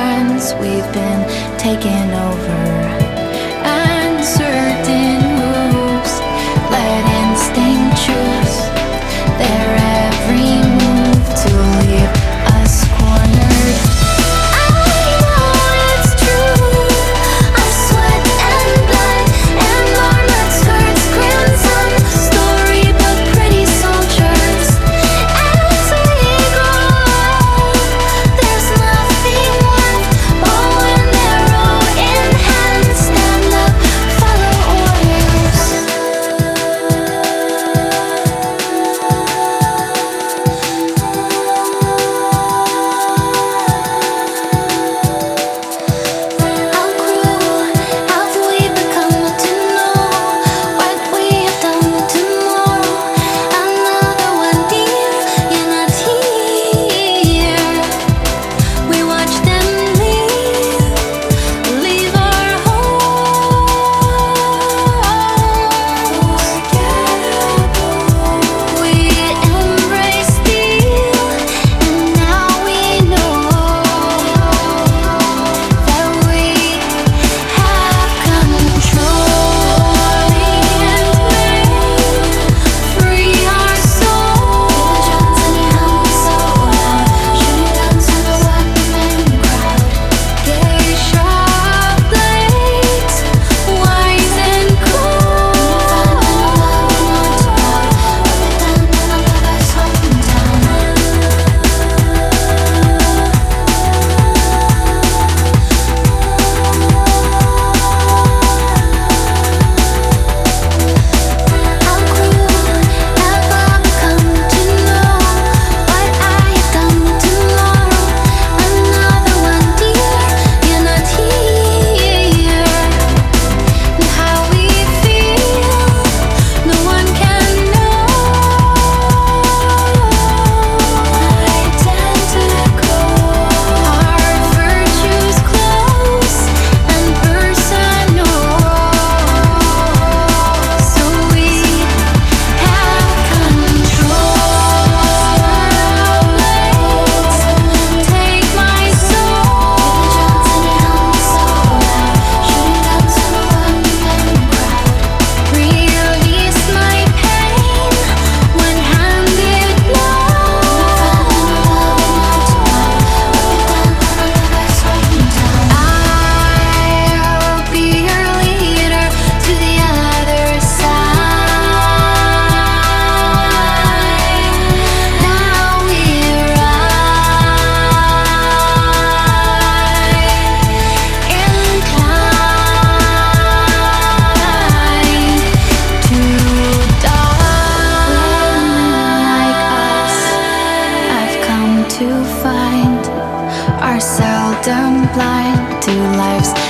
friends, we've been taken over. find are seldom blind to life's